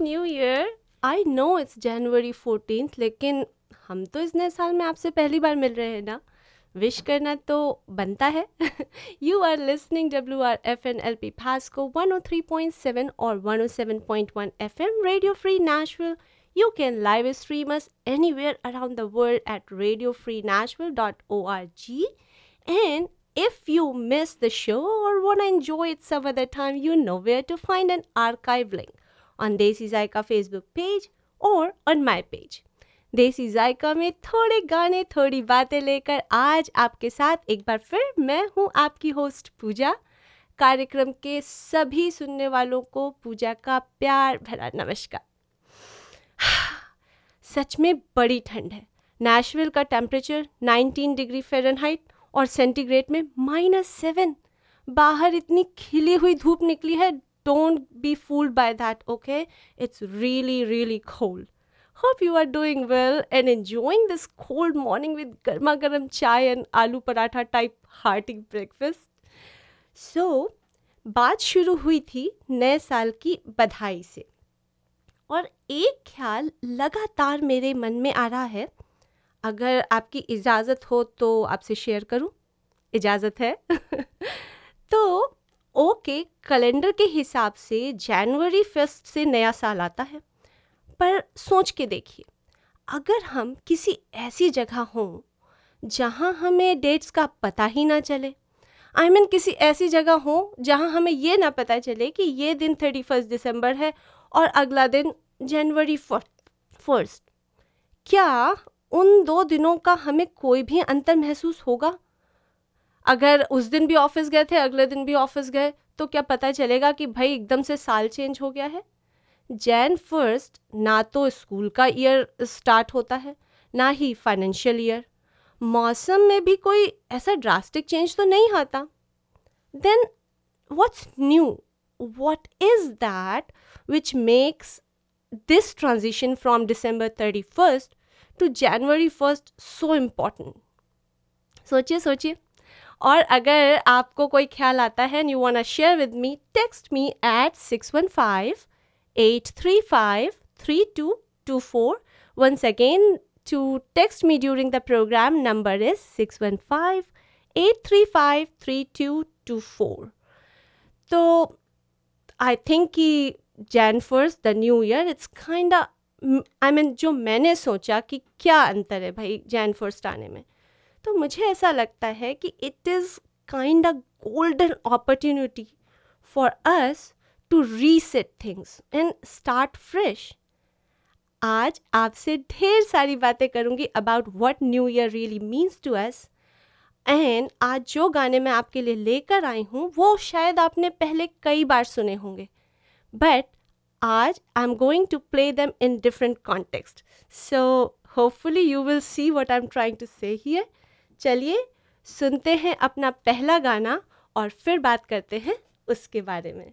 New year I know it's January fourteen लेकिन हम तो इस नए साल में आपसे पहली बार मिल रहे हैं ना। विश करना तो बनता है। You are listening W R F N L P फास को one O three point seven और one O seven point one F M radio free national you can live stream anywhere around the world at radio free national dot O R G and if you miss the show or want to enjoy it some other you know where to find find archive link. On Desi Zaika Facebook page और on my page Desi Zaika में थोड़े गाने, थोड़ी बातें लेकर आज आपके साथ एक बार फिर मैं हूँ आपकी होस्ट पूजा। कार्यक्रम के सभी सुनने वालों को पूजा का प्यार भरा नमस्कार। सच में बड़ी ठंड है। नेशविल का टेम्परेचर 19 डिग्री फ़ारेनहाइट और सेंटीग्रेड में माइनस सेवन बाहर इतनी खिली हुई धूप निकली है don't be fooled by that okay it's really really cold Hope you are doing well and enjoying this cold morning with garma garam chai and aloo paratha type hearty breakfast. So, बात शुरू हुई थी नए साल की बधाई से और एक ख्याल लगातार मेरे मन में आ रहा है अगर आपकी इजाज़त हो तो आपसे शेयर करूँ इजाज़त है तो ओके कैलेंडर के हिसाब से जनवरी फ़र्स्ट से नया साल आता है। पर सोच के देखिए अगर हम किसी ऐसी जगह हों जहाँ हमें डेट्स का पता ही ना चले आई I मीन mean, किसी ऐसी जगह हो जहाँ हमें ये ना पता चले कि ये दिन थर्टी फ़र्स्ट दिसंबर है और अगला दिन जनवरी फ़र्स्ट क्या उन दो दिनों का हमें कोई भी अंतर महसूस होगा? अगर उस दिन भी ऑफ़िस गए थे, अगले दिन भी ऑफ़िस गए तो क्या पता चलेगा कि भाई एकदम से साल चेंज हो गया है? जैन फ़र्स्ट ना तो स्कूल का ईयर स्टार्ट होता है, ना ही फाइनेंशियल ईयर। मौसम में भी कोई ऐसा ड्रास्टिक चेंज तो नहीं आता। Then what's new what is that which makes this transition from December thirty first to January first so important सोचिए सोचिए। और अगर आपको कोई ख्याल आता है you want share with me text me at six one five 835-3224. Once again, to text me during the program, number is 615-835-3224. So, I think कि Jan first the new year it's kind I mean जो मैंने सोचा कि क्या अंतर है भाई Jain first आने में तो मुझे ऐसा लगता है कि it is kind a golden opportunity for us to reset things and start fresh आज आपसे ढेर सारी बातें करूँगी about what new year really means to us and आज जो गाने मैं आपके लिए लेकर आई हूँ, वो शायद आपने पहले कई बार सुने होंगे। बट आज I am going to play them in different context so hopefully you will see what I am trying to say here चलिए सुनते हैं अपना पहला गाना और फिर बात करते हैं उसके बारे में।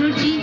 সুজি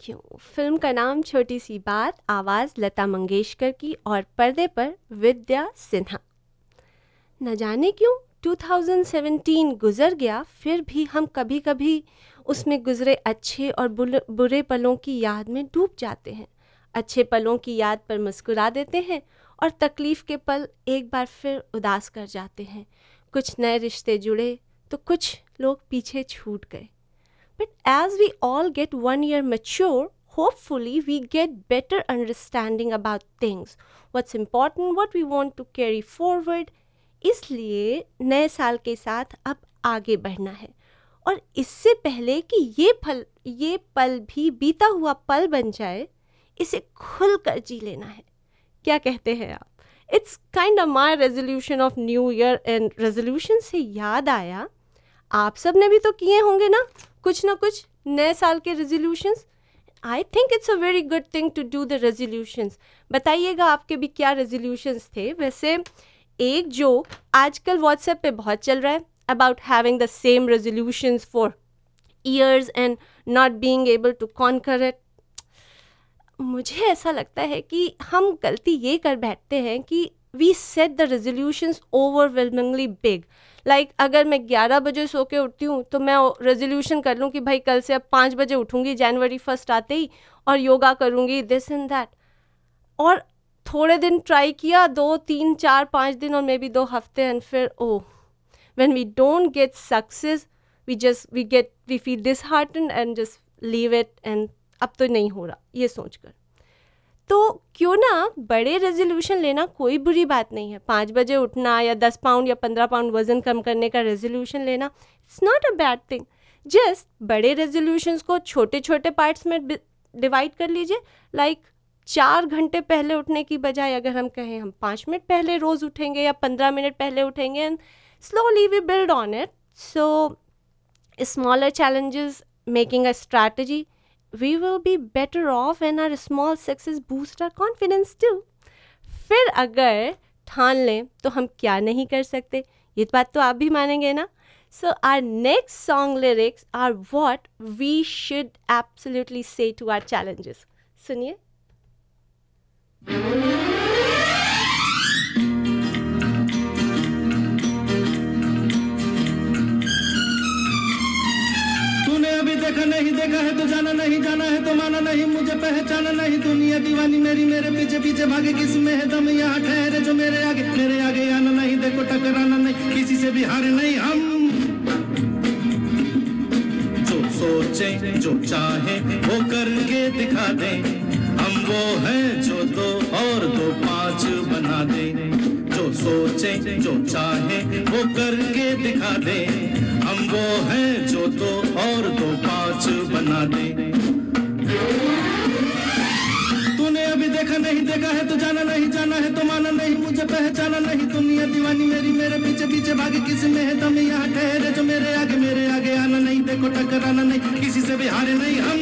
क्यों फ़िल्म का नाम छोटी सी बात, आवाज़ लता मंगेशकर की और पर्दे पर विद्या सिन्हा। न जाने क्यों 2017 गुज़र गया, फिर भी हम कभी कभी उसमें गुज़रे अच्छे और बुरे पलों की याद में डूब जाते हैं। अच्छे पलों की याद पर मुस्कुरा देते हैं और तकलीफ़ के पल एक बार फिर उदास कर जाते हैं। कुछ नए रिश्ते जुड़े तो कुछ लोग पीछे छूट गए। But as we all get one year mature, hopefully we get better understanding about things. What's important what we want to carry forward इसलिए नए साल के साथ अब आगे बढ़ना है। और इससे पहले कि ये फल ये पल भी बीता हुआ पल बन जाए इसे खुल कर जी लेना है। क्या कहते हैं आप? It's kind of my resolution of new year and resolution से याद आया। आप सबने भी तो किए होंगे ना? कुछ ना कुछ नए साल के resolutions I think it's a very good thing to do the resolutions बताइएगा आपके भी क्या रेजोल्यूशंस थे? वैसे, एक जो आजकल व्हाट्सएप पे बहुत चल रहा है about having the same resolutions for years and not being able to conquer it मुझे ऐसा लगता है कि हम गलती ये कर बैठते हैं कि we set the resolutions overwhelmingly big like like, अगर मैं ग्यारह बजे सो के उठती हूँ तो मैं रेजोल्यूशन कर लूँ कि भाई कल से अब पाँच बजे उठूँगी जनवरी फ़र्स्ट आते ही और योगा करूँगी दिस एंड दैट और थोड़े दिन ट्राई किया दो तीन चार पाँच दिन और मे बी दो हफ़्ते एंड फिर ओ when we don't get success we just we get we feel disheart and just leave it and अब तो नहीं हो रहा ये सोच कर तो क्यों ना बड़े रेजोल्यूशन लेना कोई बुरी बात नहीं है। पाँच बजे उठना या दस पाउंड या पंद्रह पाउंड वज़न कम करने का रेजोल्यूशन लेना it's not a bad thing just बड़े रेजोल्यूशंस को छोटे छोटे पार्ट्स में डिवाइड कर लीजिए। लाइक like, चार घंटे पहले उठने की बजाय अगर हम कहें हम पाँच मिनट पहले रोज़ उठेंगे या पंद्रह मिनट पहले उठेंगे and slowly we build on it so smaller challenges making a strategy we will be better off and our small success boost our confidence too फिर अगर ठान लें तो हम क्या नहीं कर सकते ये बात तो आप भी मानेंगे ना so our next song lyrics are what we should absolutely say to our challenges सुनिए नहीं देखा है तो जाना नहीं, जाना है तो माना नहीं, मुझे पहचाना नहीं। दुनिया दीवानी मेरी, मेरे पीछे पीछे भागे किसमें है दम? यहाँ ठहरे जो मेरे आगे मेरे आगे आना नहीं, देखो टकराना नहीं, किसी से भी हारे नहीं हम। जो सोचे, जो चाहे, वो करके दिखा दे। हम वो है जो दो और दो पाँच बना दे। सोचे जो चाहे, वो करके दिखा दे। हम वो हैं जो तो और दो पाँच बना दे। तूने अभी देखा नहीं, देखा है तो जाना नहीं, जाना है तो माना नहीं। मुझे पहचाना नहीं दुनिया दीवानी मेरी, मेरे पीछे पीछे भागे किसी में है। दम यहाँ ठहरे जो मेरे आगे मेरे आगे आना नहीं। देखो, टकराना नहीं, किसी से भी हारे नहीं हम।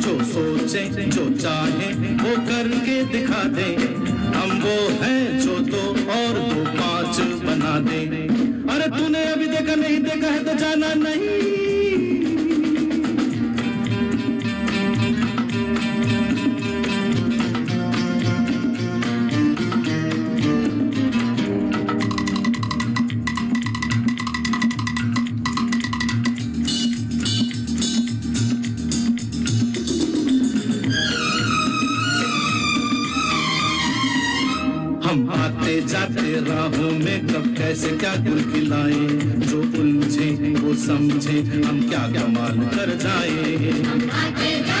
जो सोचे, जो चाहे, वो करके दिखा दे। हम वो हैं जो तो और दो पाँच बना दे। अरे तूने अभी देखा नहीं, देखा है तो जाना नहीं। जाते राहों में कब कैसे क्या गुल खिलाए? जो उलझे, वो समझे, हम क्या कमाल कर जाए?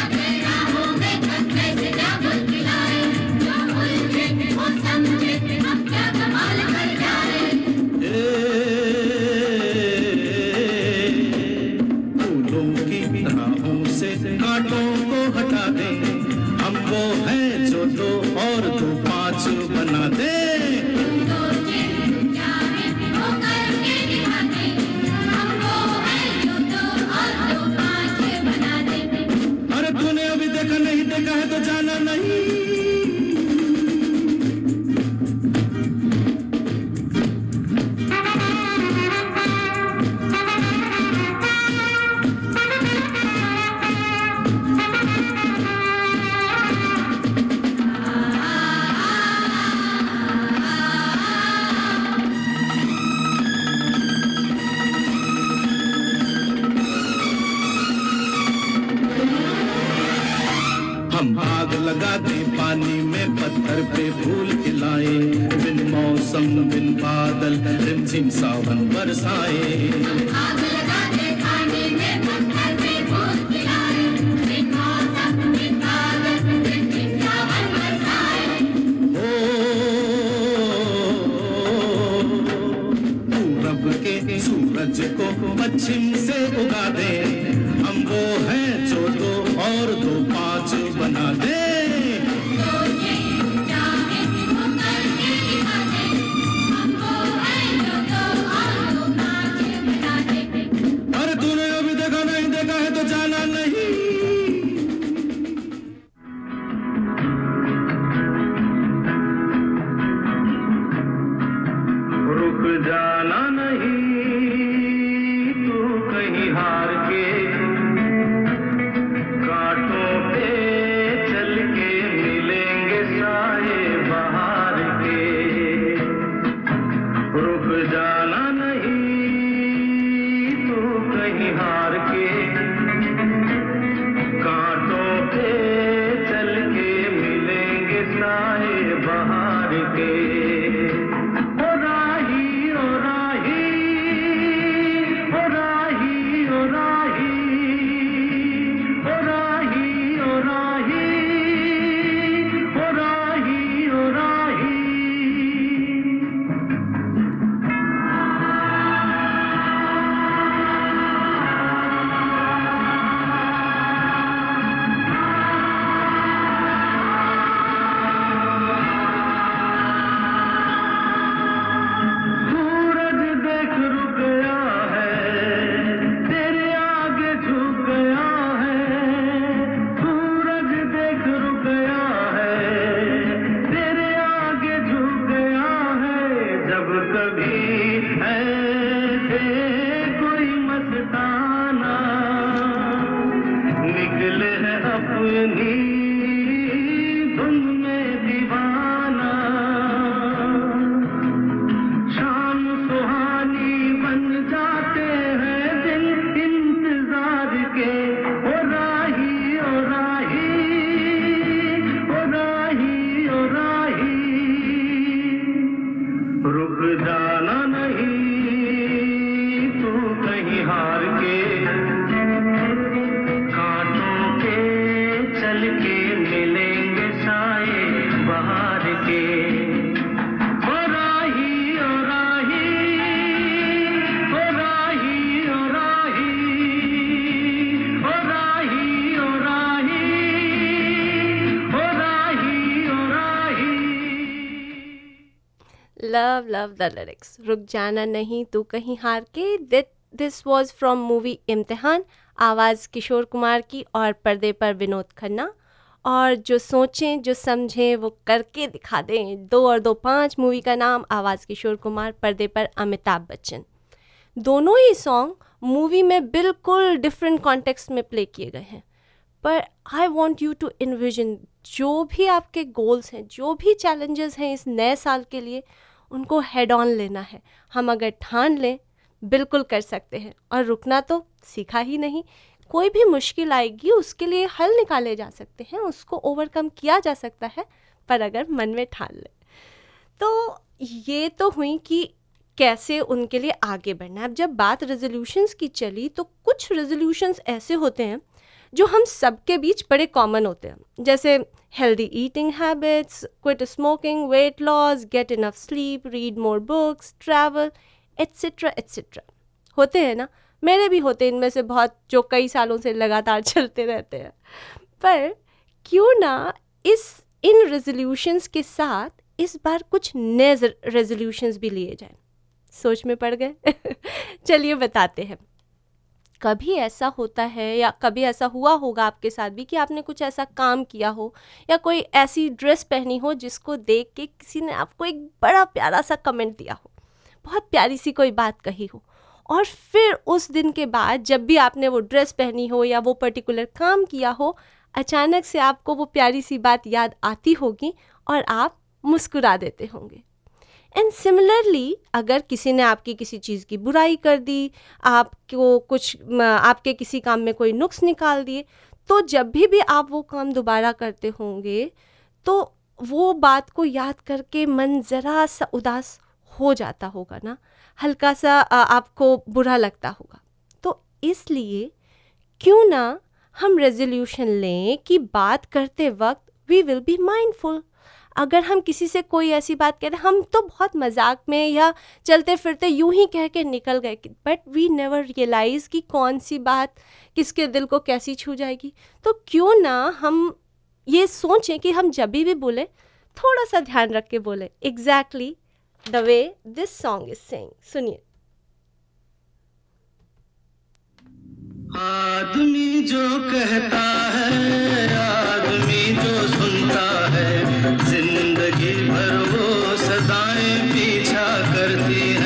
जाना नहीं तू कहीं हार के लव लव द लिरिक्स रुक जाना नहीं, तू कहीं हार के। दिस वॉज़ फ्रॉम मूवी इम्तिहान। आवाज़ किशोर कुमार की और पर्दे पर विनोद खन्ना। और जो सोचें, जो समझें, वो करके दिखा दें। दो और दो पाँच मूवी का नाम आवाज़ किशोर कुमार, पर्दे पर अमिताभ बच्चन। दोनों ही सॉन्ग मूवी में बिल्कुल डिफरेंट कॉन्टेक्स्ट में प्ले किए गए हैं। पर I want you to envision जो भी आपके गोल्स हैं, जो भी चैलेंजेस हैं इस नए साल के लिए, उनको हेड ऑन लेना है। हम अगर ठान लें, बिल्कुल कर सकते हैं। और रुकना तो सीखा ही नहीं। कोई भी मुश्किल आएगी, उसके लिए हल निकाले जा सकते हैं, उसको ओवरकम किया जा सकता है, पर अगर मन में ठान ले। तो ये तो हुई कि कैसे उनके लिए आगे बढ़ना है। अब जब बात रेजोल्यूशंस की चली तो कुछ रेजोल्यूशंस ऐसे होते हैं, जो हम सबके बीच बड़े कॉमन होते हैं। जैसे healthy eating habits quit smoking weight loss get enough sleep read more books travel etcetera etcetera होते हैं ना मेरे भी होते इनमें से बहुत जो कई सालों से लगातार चलते रहते हैं। पर क्यों ना इस, इन रेजोल्यूशंस के साथ इस बार कुछ नए रेजोल्यूशंस भी लिए जाएँ। सोच में पड़ गए। चलिए बताते हैं। कभी ऐसा होता है या कभी ऐसा हुआ होगा आपके साथ भी कि आपने कुछ ऐसा काम किया हो या कोई ऐसी ड्रेस पहनी हो जिसको देख के किसी ने आपको एक बड़ा प्यारा सा कमेंट दिया हो। बहुत प्यारी सी कोई बात कही हो। और फिर उस दिन के बाद जब भी आपने वो ड्रेस पहनी हो या वो पर्टिकुलर काम किया हो, अचानक से आपको वो प्यारी सी बात याद आती होगी और आप मुस्कुरा देते होंगे। एंड सिमिलरली अगर किसी ने आपकी किसी चीज़ की बुराई कर दी, आपको कुछ आपके किसी काम में कोई नुक्स निकाल दिए तो जब भी भी आप वो काम दोबारा करते होंगे तो वो बात को याद करके मन ज़रा सा उदास हो जाता होगा ना। हल्का सा आपको बुरा लगता होगा। तो इसलिए क्यों ना हम रेजोल्यूशन लें कि बात करते वक्त वी विल बी माइंडफुल अगर हम किसी से कोई ऐसी बात कह रहे हम तो बहुत मज़ाक में या चलते फिरते यूँ ही कह के निकल गए बट वी नेवर रियलाइज़ कि कौन सी बात किसके दिल को कैसी छू जाएगी। तो क्यों ना हम ये सोचें कि हम जब भी बोलें थोड़ा सा ध्यान रख के बोले। Exactly the way this song is saying सुनिए। आदमी जो कहता है, आदमी जो सुनता है, ज़िंदगी भर वो सदाएँ पीछा करती है।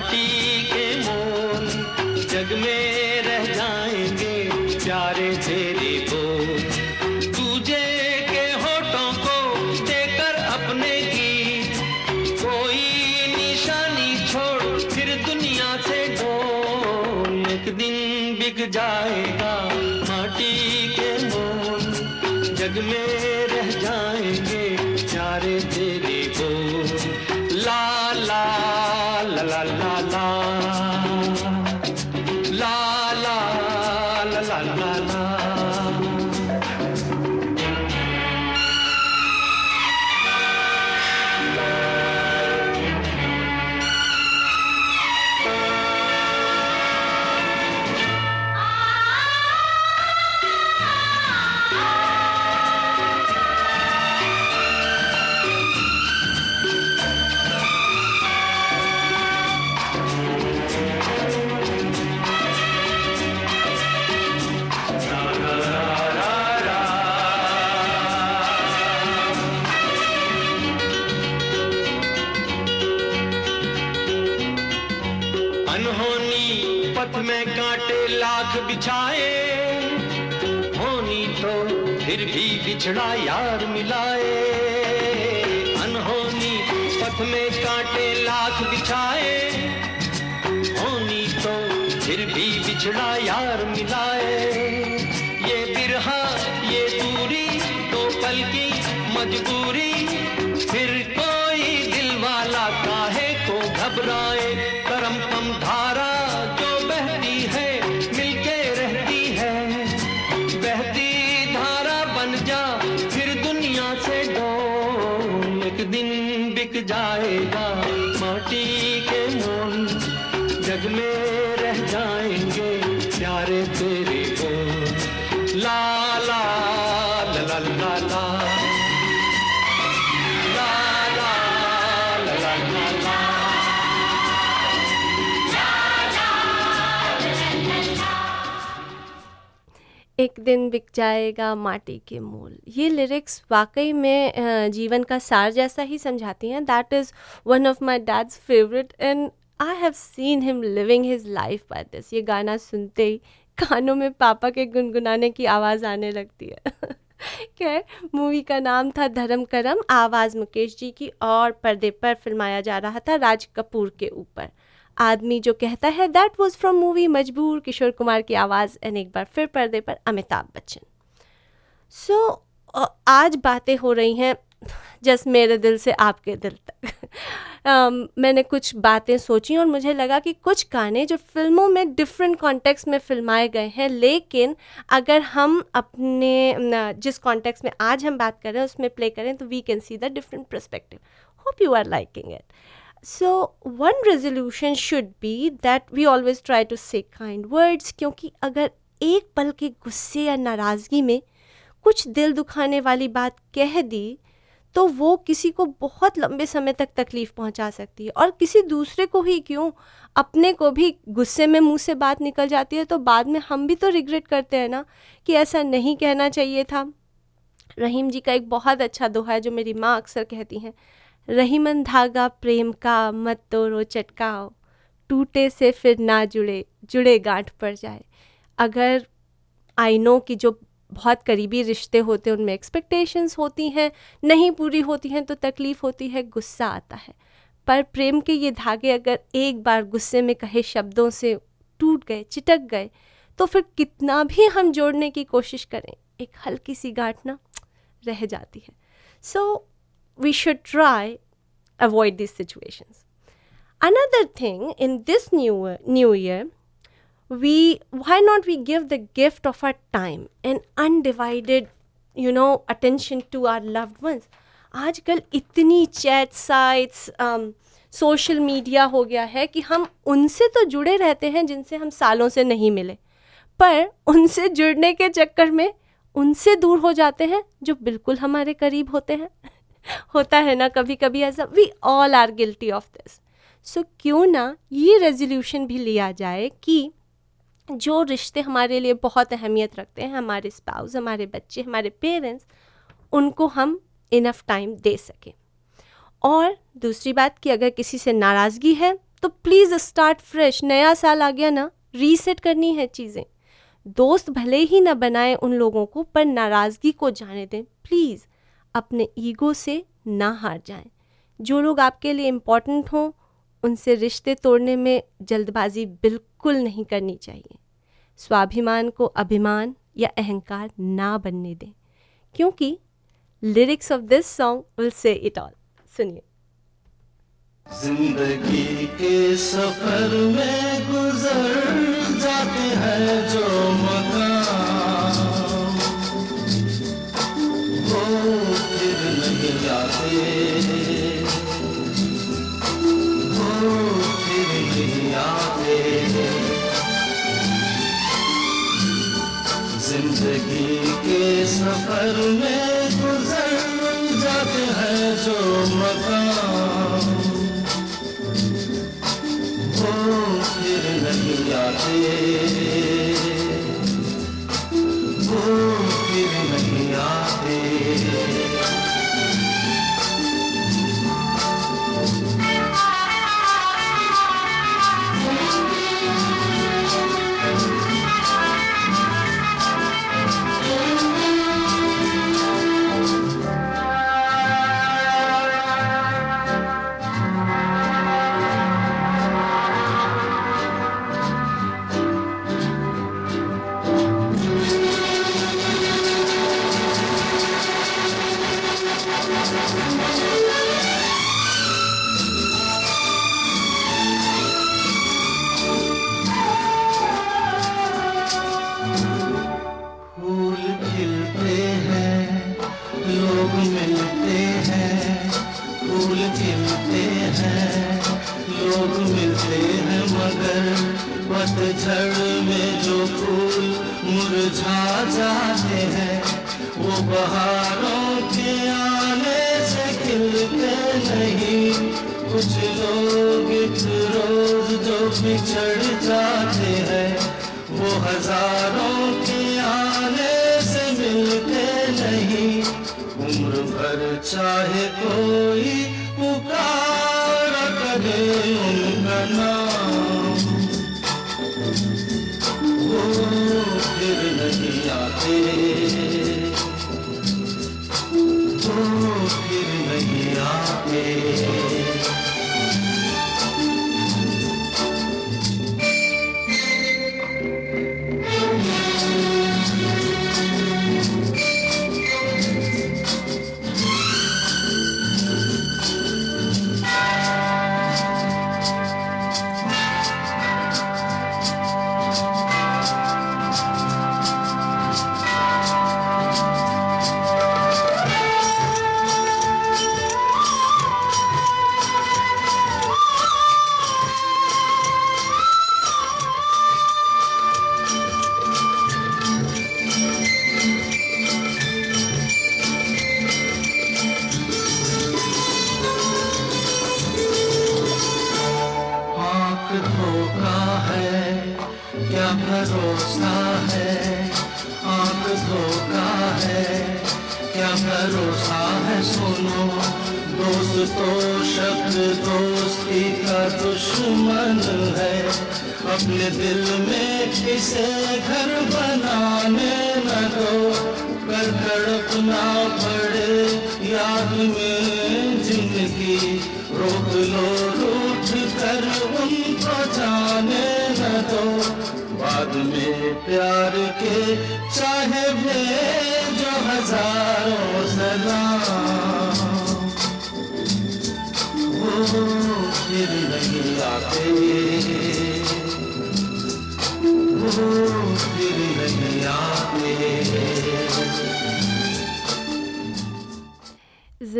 காட்டி बन जा एक दिन बिक जाएगा माटी के मोल। ये लिरिक्स वाकई में जीवन का सार जैसा ही समझाती हैं। That is one of my dad's favourite and I have seen him living his life by this ये गाना सुनते ही कानों में पापा के गुनगुनाने की आवाज़ आने लगती है। खैर मूवी का नाम था धर्म करम। आवाज़ मुकेश जी की और पर्दे पर फिल्माया जा रहा था राज कपूर के ऊपर। आदमी जो कहता है दैट वॉज़ फ्रॉम मूवी मजबूर किशोर कुमार की आवाज़. एक बार फिर पर्दे पर अमिताभ बच्चन। सो so, आज बातें हो रही हैं जस्ट मेरे दिल से आपके दिल तक। अम, मैंने कुछ बातें सोची और मुझे लगा कि कुछ गाने जो फ़िल्मों में डिफरेंट कॉन्टेक्स्ट में फिल्माए गए हैं लेकिन अगर हम अपने जिस कॉन्टेक्स्ट में आज हम बात कर रहे हैं उसमें प्ले करें तो we can see the different perspective hope you are liking it so one resolution should be that we always try to say kind words क्योंकि अगर एक पल के गुस्से या नाराज़गी में कुछ दिल दुखाने वाली बात कह दी तो वो किसी को बहुत लंबे समय तक तकलीफ़ पहुँचा सकती है। और किसी दूसरे को ही क्यों अपने को भी गुस्से में मुँह से बात निकल जाती है तो बाद में हम भी तो रिग्रेट करते हैं ना कि ऐसा नहीं कहना चाहिए था। रहीम जी का एक बहुत अच्छा दोहा है जो मेरी माँ अक्सर कहती हैं। रहीमन धागा प्रेम का मत तोड़ो, चटकाओ। टूटे से फिर ना जुड़े जुड़े गांठ पड़ जाए। अगर आई नो कि जो बहुत करीबी रिश्ते होते हैं, उनमें एक्सपेक्टेशंस होती हैं, नहीं पूरी होती हैं तो तकलीफ़ होती है, गुस्सा आता है। पर प्रेम के ये धागे अगर एक बार गुस्से में कहे शब्दों से टूट गए, चिटक गए तो फिर कितना भी हम जोड़ने की कोशिश करें, एक हल्की सी गांठ ना रह जाती है। सो we should try avoid these situations another thing in this new new year we why not we give the gift of our time and undivided you know attention to our loved ones आजकल इतनी chat sites social media हो गया है कि हम उनसे तो जुड़े रहते हैं जिनसे हम सालों से नहीं मिले पर उनसे जुड़ने के चक्कर में उनसे दूर हो जाते हैं जो बिल्कुल हमारे करीब होते हैं होता है ना कभी कभी ऐसा we all are guilty of this so क्यों ना ये रेजोल्यूशन भी लिया जाए कि जो रिश्ते हमारे लिए बहुत अहमियत रखते हैं, हमारे स्पाउस हमारे बच्चे, हमारे पेरेंट्स उनको हम इनफ टाइम दे सकें। और दूसरी बात कि अगर किसी से नाराज़गी है तो प्लीज़ स्टार्ट फ्रेश नया साल आ गया ना रीसेट करनी है चीज़ें। दोस्त भले ही ना बनाएँ उन लोगों को, पर नाराज़गी को जाने दें प्लीज़ अपने ईगो से ना हार जाएँ। जो लोग आपके लिए इम्पोर्टेंट हों, उनसे रिश्ते तोड़ने में जल्दबाजी बिल्कुल नहीं करनी चाहिए। स्वाभिमान को अभिमान या अहंकार ना बनने दें, क्योंकि lyrics of this song will say it all सुनिए। ज़िंदगी के सफ़र में गुजर जाते हैं ज़िंदगी के सफ़र में फिर नहीं आते तुम फिर नहीं आते।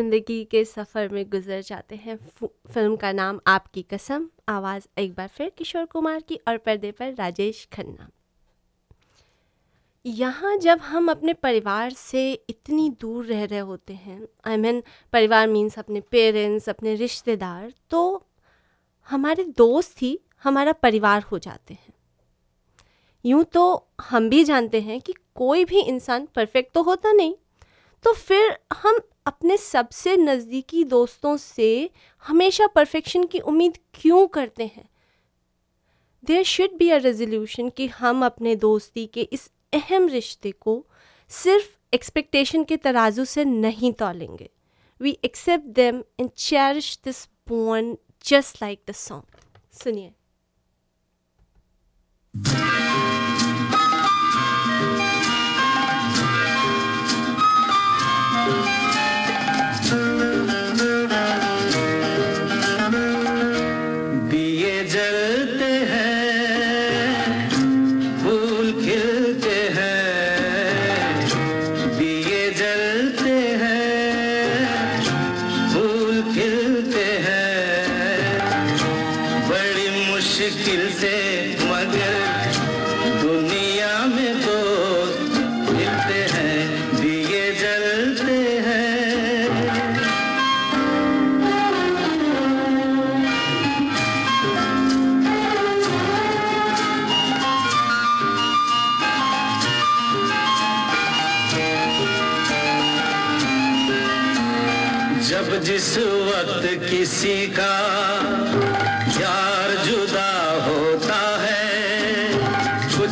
ज़िंदगी के सफ़र में गुजर जाते हैं। फ़िल्म का नाम आपकी कसम। आवाज़ एक बार फिर किशोर कुमार की और पर्दे पर राजेश खन्ना। यहाँ जब हम अपने परिवार से इतनी दूर रह रहे होते हैं आई I मीन mean, परिवार मीन्स अपने पेरेंट्स अपने रिश्तेदार तो हमारे दोस्त ही हमारा परिवार हो जाते हैं। यूँ तो हम भी जानते हैं कि कोई भी इंसान परफेक्ट तो होता नहीं। तो फिर हम अपने सबसे नज़दीकी दोस्तों से हमेशा परफेक्शन की उम्मीद क्यों करते हैं? There should be a resolution कि हम अपने दोस्ती के इस अहम रिश्ते को सिर्फ़ एक्सपेक्टेशन के तराजू से नहीं तोलेंगे। We accept them and cherish this bond just like the song सुनिए।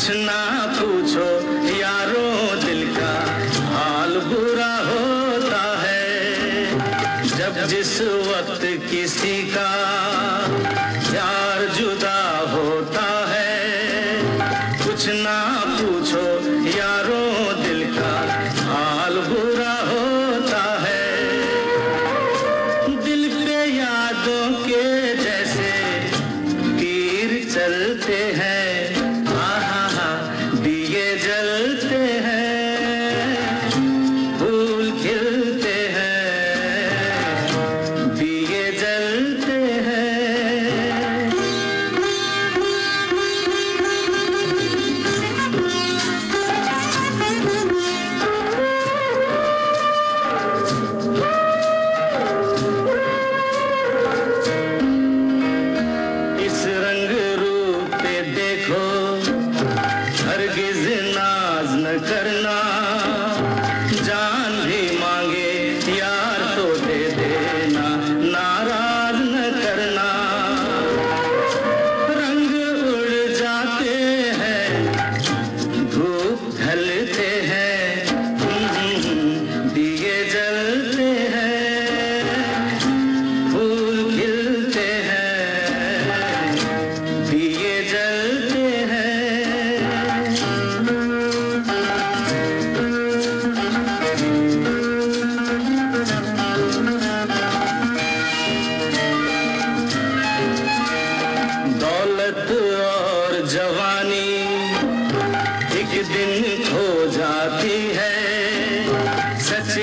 कुछ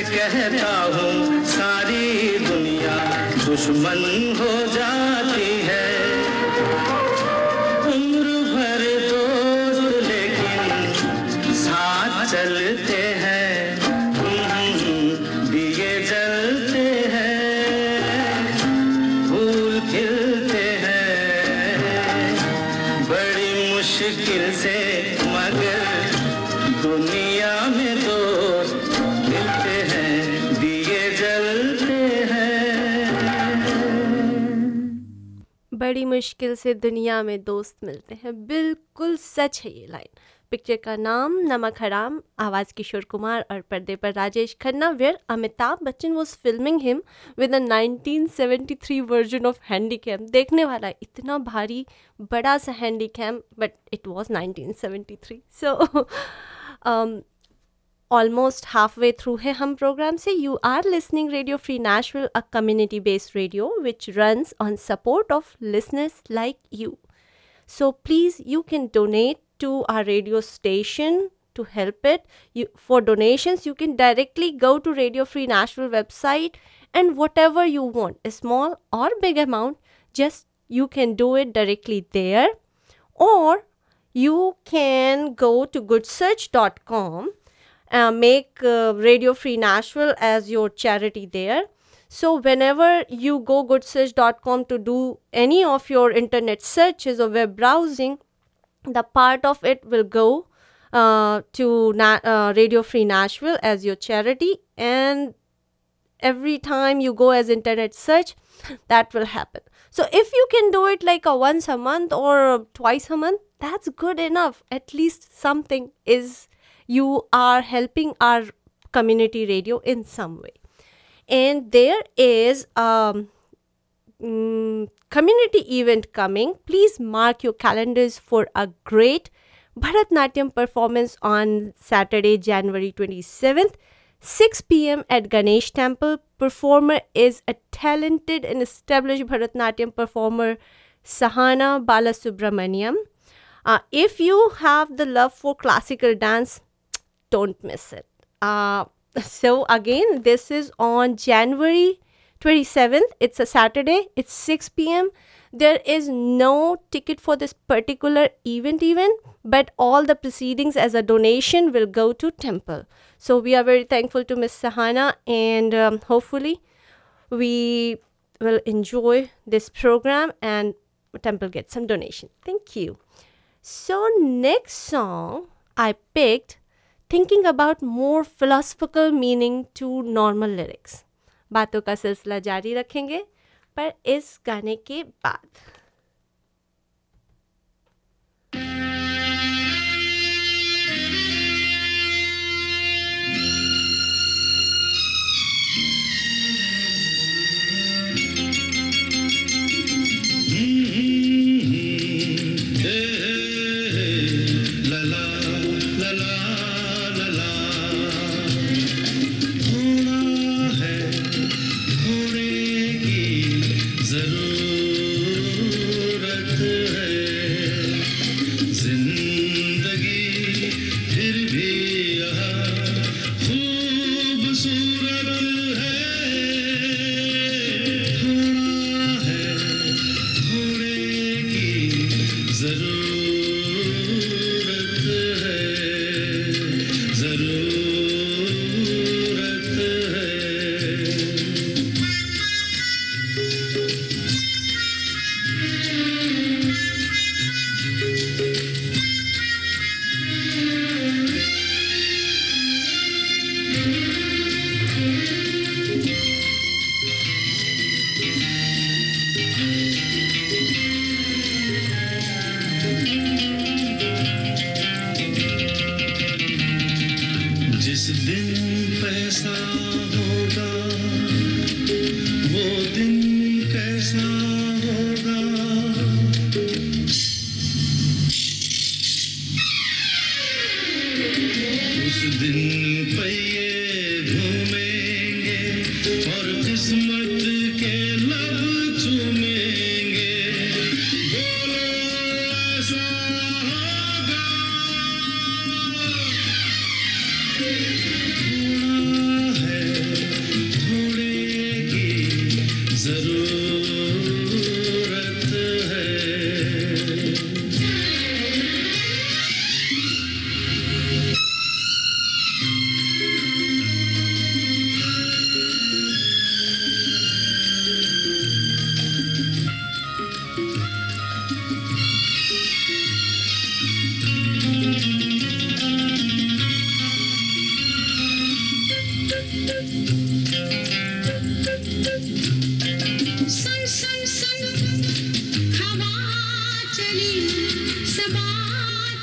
कहता हूँ सारी दुनिया दुश्मन हो जाती है। बड़ी मुश्किल से दुनिया में दोस्त मिलते हैं। बिल्कुल सच है ये लाइन। पिक्चर का नाम नमक हराम, आवाज़ किशोर कुमार और पर्दे पर Rajesh Khanna where Amitabh Bachchan was filming him with a 1973 version of handycam देखने वाला इतना भारी, बड़ा सा handycam but it was 1973 so almost almost halfway through hai hum program se you are listening radio free nashville a community based radio which runs on support of listeners like you. So please you can donate to our radio station to help it. For donations you can directly go to radio free nashville website and whatever you want a small or big amount just you can do it directly there. Or you can go to goodsearch.com uh, make uh, radio free nashville as your charity there So, whenever you go goodsearch.com to do any of your internet searches or web browsing, the part of it will go uh, to Na- uh, Radio Free Nashville as your charity, and every time you go as internet search, that will happen. So, if you can do it like a once a month or twice a month, that's good enough. At least something is you are helping our community radio in some way. And there is um mm, community event coming. Please mark your calendars for a great bharatnatyam performance on saturday january 27th 6 p.m at ganesh temple. Performer is a talented and established bharatnatyam performer sahana balasubramaniam. Uh, if you have the love for classical dance don't miss it. Uh, so again, this is on January 27th. It's a Saturday. It's 6 p.m. There is no ticket for this particular event even, but all the proceedings as a donation will go to temple. So we are very thankful to Miss Sahana and um, hopefully we will enjoy this program and temple get some donation. Thank you. So next song I picked thinking about more philosophical meaning to normal lyrics. बातों का सिलसिला जारी रखेंगे पर इस गाने के बाद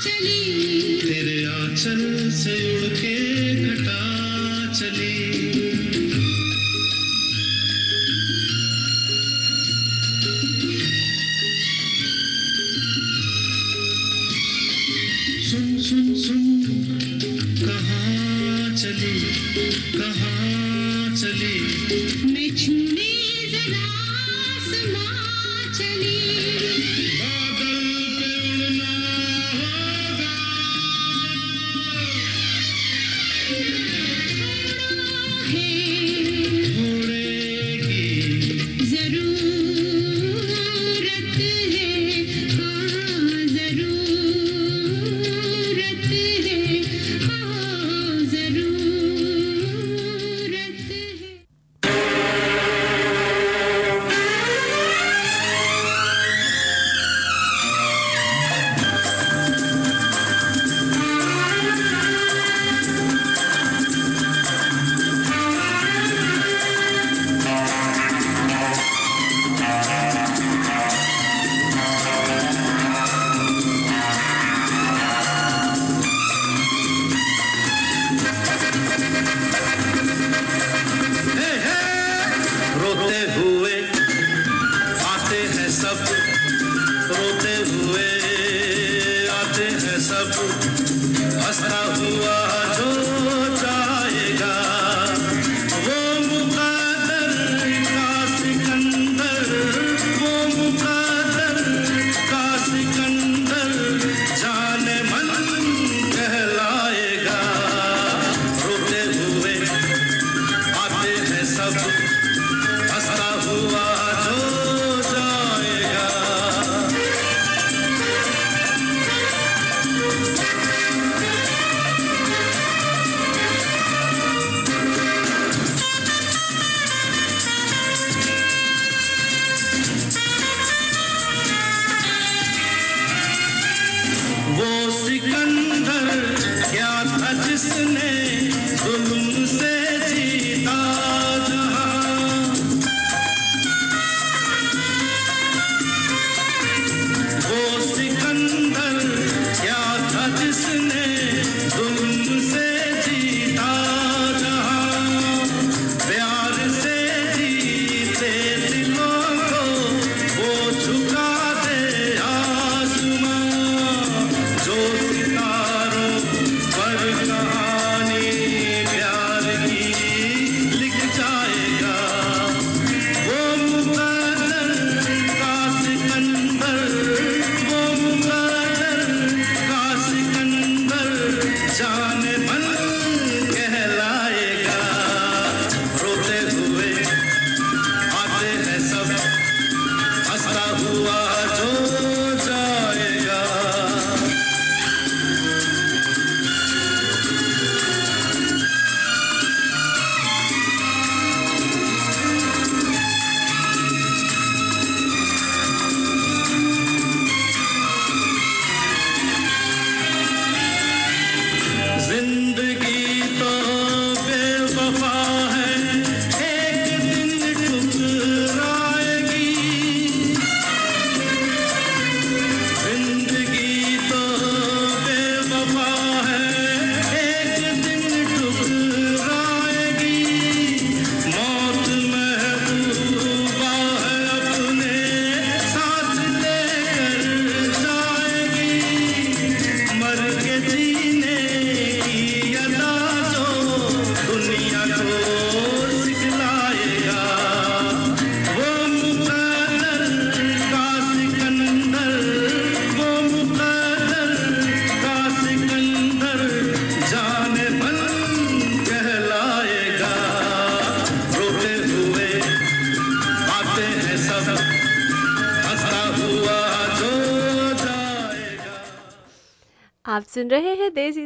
चली। तेरे आंचल से उड़ के घटा चली। आते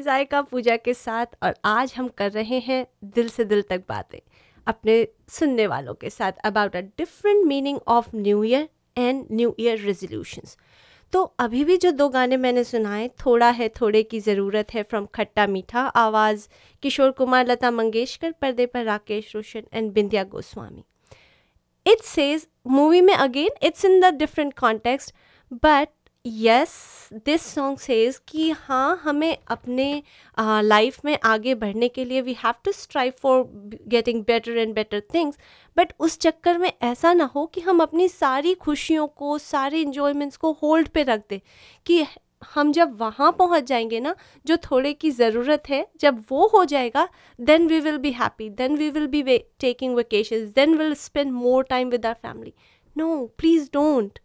जायका पूजा के साथ और आज हम कर रहे हैं दिल से दिल तक बातें। अपने सुनने वालों के साथ about a different meaning of new year and new year resolutions तो अभी भी जो दो गाने मैंने सुनाए, थोड़ा है, थोड़े की ज़रूरत है फ्रॉम खट्टा मीठा आवाज़, किशोर कुमार, लता मंगेशकर, पर्दे पर Rakesh Roshan and Bindiya Goswami. It says, movie में again it's in the different context but yes, this song says कि हाँ हमें अपने लाइफ में आगे बढ़ने के लिए we have to strive for getting better and better things but उस चक्कर में ऐसा ना हो कि हम अपनी सारी खुशियों को, सारे इंजॉयमेंट्स को होल्ड पे रख दें। कि हम जब वहाँ पहुँच जाएँगे ना, जो थोड़े की ज़रूरत है, जब वो हो जाएगा then we will be happy then we will be taking vacation then will spend more time with our family no please don't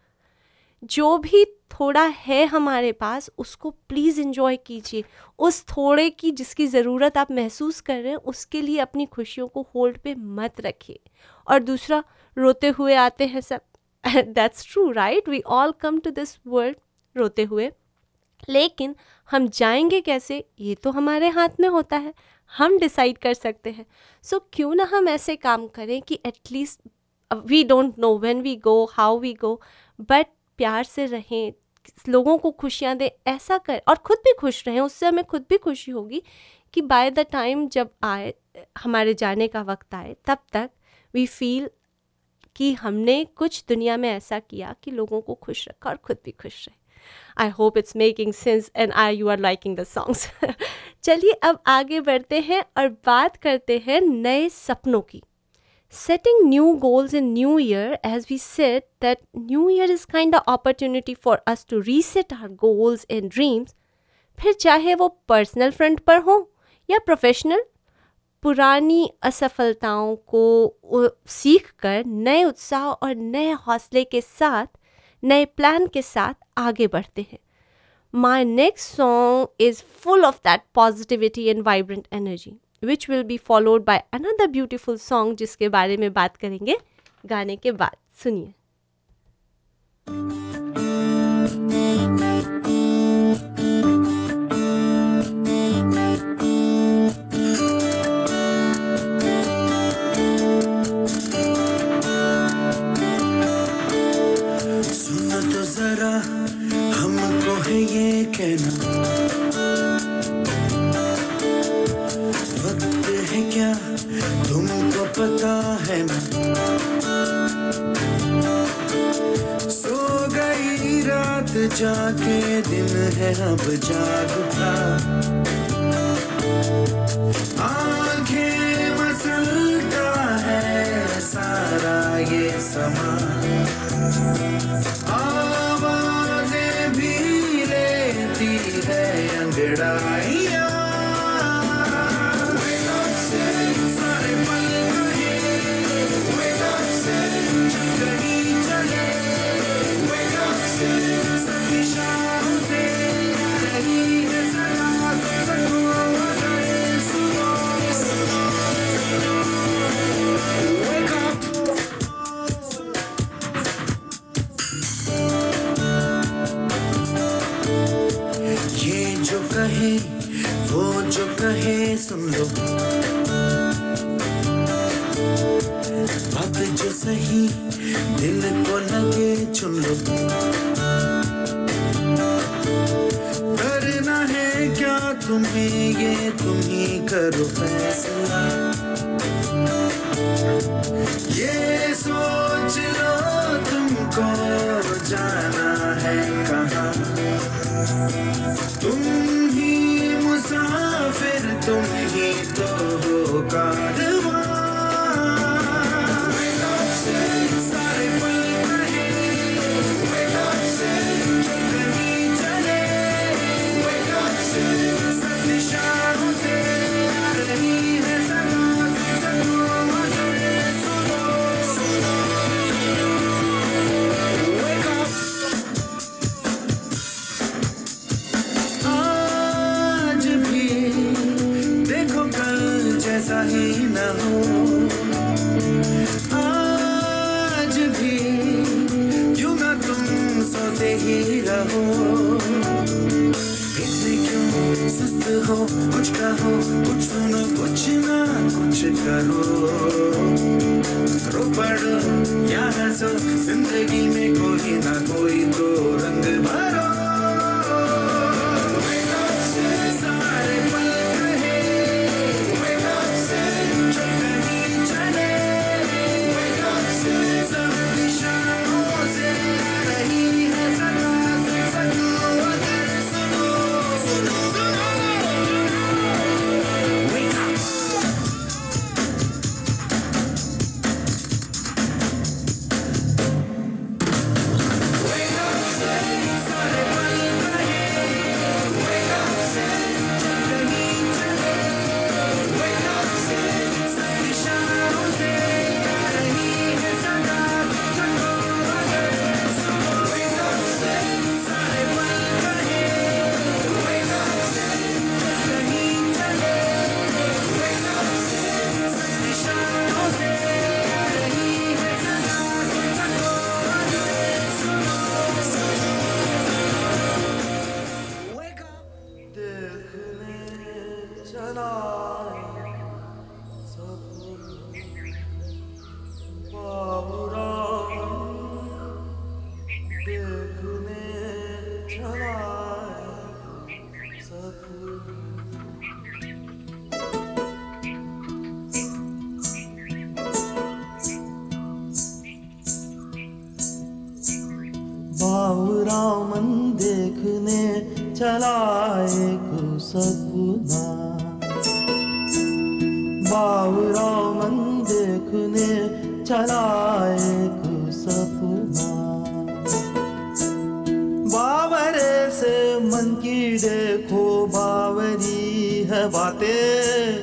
जो भी थोड़ा है हमारे पास उसको प्लीज़ इन्जॉय कीजिए। उस थोड़े की जिसकी ज़रूरत आप महसूस कर रहे हैं उसके लिए अपनी खुशियों को होल्ड पे मत रखिए। और दूसरा रोते हुए आते हैं सब। That's true right we all come to this world रोते हुए। लेकिन हम जाएँगे कैसे? ये तो हमारे हाथ में होता है। हम डिसाइड कर सकते हैं। सो so, क्यों ना हम ऐसे काम करें कि at least we don't know when we go how we go but प्यार से रहें, लोगों को खुशियाँ दें, ऐसा कर। और ख़ुद भी खुश रहें, उससे हमें खुद भी खुशी होगी कि बाय द टाइम जब आए, हमारे जाने का वक्त आए, तब तक वी फील कि हमने कुछ दुनिया में ऐसा किया कि लोगों को खुश रखा और खुद भी खुश रहे। I hope it's making sense and I you are liking the songs चलिए अब आगे बढ़ते हैं और बात करते हैं नए सपनों की। Setting new goals in new year, as we said, that new year is kind of opportunity for us to reset our goals and dreams. फिर चाहे वो पर्सनल फ्रंट पर हो या प्रोफेशनल पुरानी असफलताओं को सीख कर नए उत्साह और नए हौसले के साथ, नए प्लान के साथ आगे बढ़ते हैं। My next song is full of that positivity and vibrant energy which will be followed by another beautiful song जिसके बारे में बात करेंगे गाने के बाद। सुनिए। सुनो तो जरा, हमको है ये कहना। पता है ना? सो गई रात जाके दिन है, अब जाग उठा आँखें मसलता है, सारा ये समा। आवाज़ें भी लेती है अंगड़ाइयाँ सुन लो बात जो सही, दिल को लगे चुन लो। करना है क्या तुम्हें? ये तुम ही करो फैसला। ये सोच लो तुमको, जाना है कहाँ। तुम ही मुसाफिर, तुम हो क्यों सुस्त हो कुछ कहो कुछ सुनो कुछ ना कुछ करो। चला एक सपना। बावरा मन देखने चला एक सपना। बावरे से मन मन की देखो, बावरी है बातें।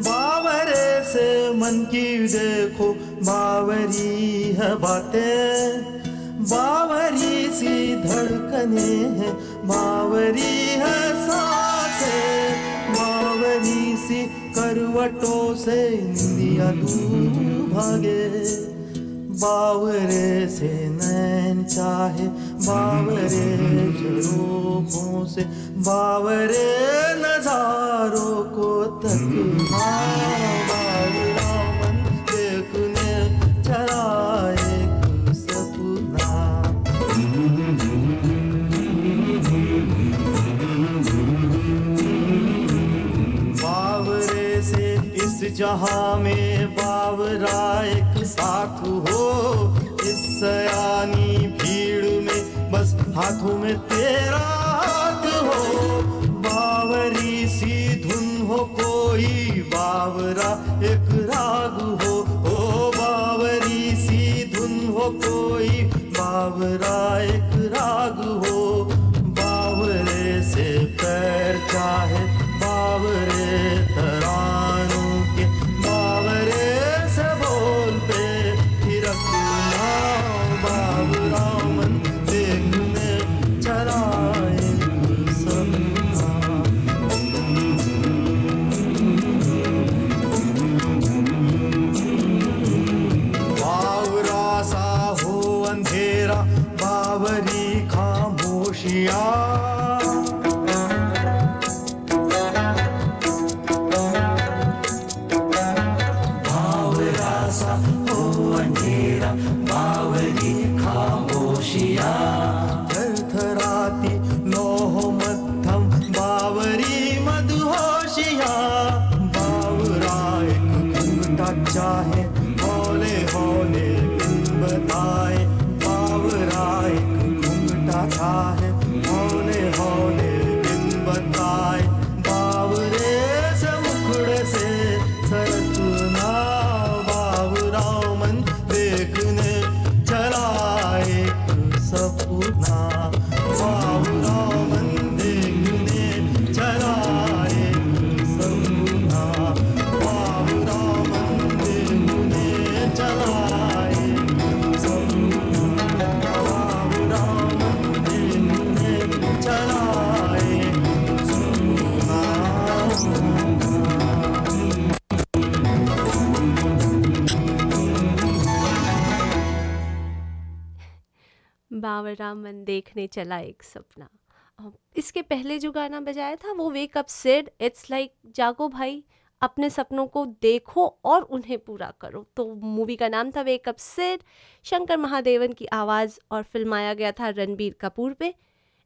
बावरे से मन की देखो, बावरी है बातें। बावरी सी धड़कने हैं बावरी है साँसें बावरी सी करवटों से निंदिया दूर भागे। बावरे से नैन चाहे, बावरे झरोखों से, बावरे नजारों को तक जहाँ में बावरा एक साथ हो, इस सयानी भीड़ में बस हाथों में तेरा हाथ हो। बावरी सी धुन हो कोई बावरा बावरा मन देखने चला एक सपना। इसके पहले जो गाना बजाया था वो Wake Up Sid it's like जागो भाई अपने सपनों को देखो और उन्हें पूरा करो। तो मूवी का नाम था Wake Up Sid Shankar Mahadevan की आवाज़ और फिल्माया गया था रणबीर कपूर पे।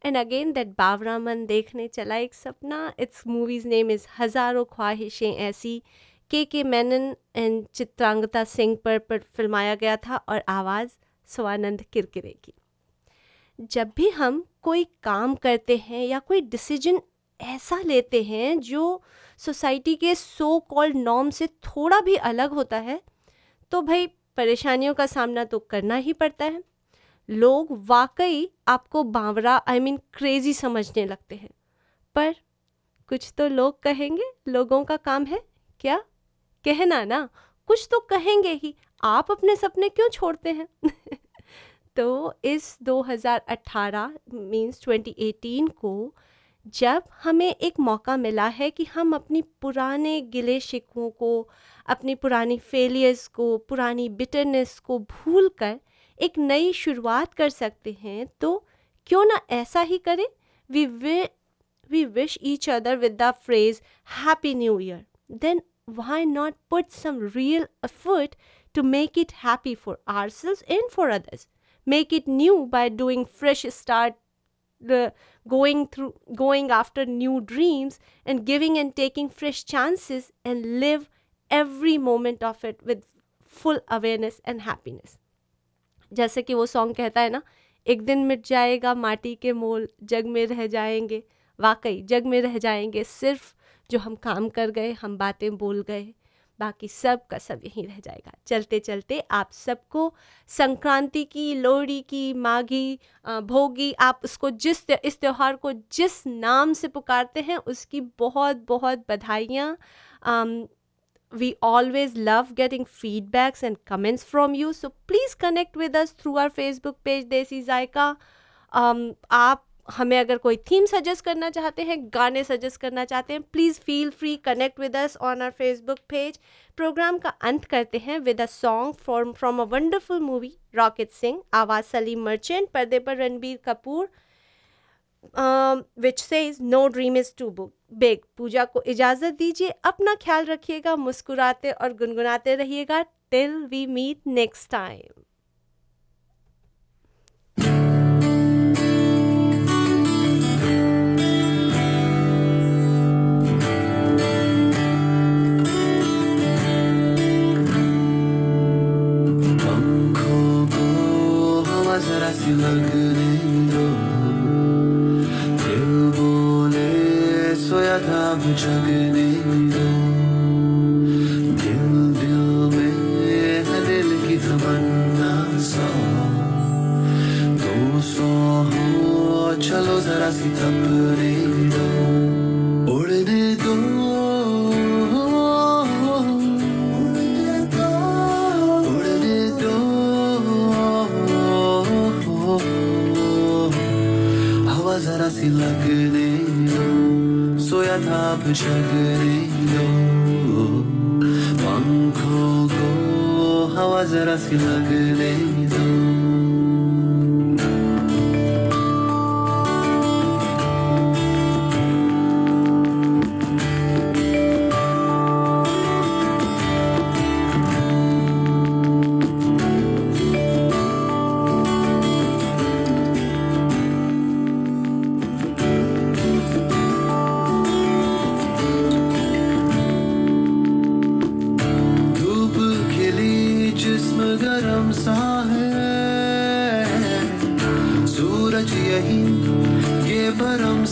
एंड अगेन दैट बावरा मन देखने चला एक सपना। इट्स मूवीज़ नेम इज़ हज़ारों ख्वाहिशें ऐसी। के के मैनन एंड चित्रांगता सिंह पर, पर फिल्माया गया था और आवाज़ स्वानंद किरकिरे की। जब भी हम कोई काम करते हैं या कोई डिसीज़न ऐसा लेते हैं जो सोसाइटी के सो कॉल्ड नॉर्म से थोड़ा भी अलग होता है तो भाई परेशानियों का सामना तो करना ही पड़ता है। लोग वाकई आपको बावरा आई मीन क्रेजी समझने लगते हैं। पर कुछ तो लोग कहेंगे, लोगों का काम है, क्या? कहना ना, कुछ तो कहेंगे ही। आप अपने सपने क्यों छोड़ते हैं? तो इस 2018 मींस 2018 को जब हमें एक मौका मिला है कि हम अपनी पुराने गिले शिकवों को, अपनी पुरानी फेलियर्स को, पुरानी बिटरनेस को भूल कर एक नई शुरुआत कर सकते हैं तो क्यों ना ऐसा ही करें? We we wish each other with the phrase happy new year then why not put some real effort to make it happy for ourselves and for others? Make it new by doing fresh start the going through going after new dreams and giving and taking fresh chances and live every moment of it with full awareness and happiness जैसे कि वो song कहता है ना एक दिन मिट जाएगा माटी के मोल जग में रह जाएँगे वाकई जग में रह जाएँगे सिर्फ़ जो हम काम कर गए हम बातें बोल गए बाकी सब का सब यहीं रह जाएगा चलते चलते आप सबको संक्रांति की लोहड़ी की माघी भोगी आप उसको जिस इस त्यौहार को जिस नाम से पुकारते हैं उसकी बहुत बहुत बधाइयाँ um, we always love getting feedbacks and comments from you so please connect with us through our facebook page desi zaika um, आप हमें अगर कोई थीम सजेस्ट करना चाहते हैं, गाने सजेस्ट करना चाहते हैं please feel free connect with us on our Facebook page programme का अंत करते हैं with a song from from a wonderful movie Rocket Singh आवाज़ सलीम मर्चेंट पर्दे पर Ranbir Kapoor which says no dream is too big Pooja पूजा को इजाज़त दीजिए, अपना ख्याल रखिएगा, मुस्कुराते और गुनगुनाते रहिएगा। Till we meet next time हवा जरा सी लगने दो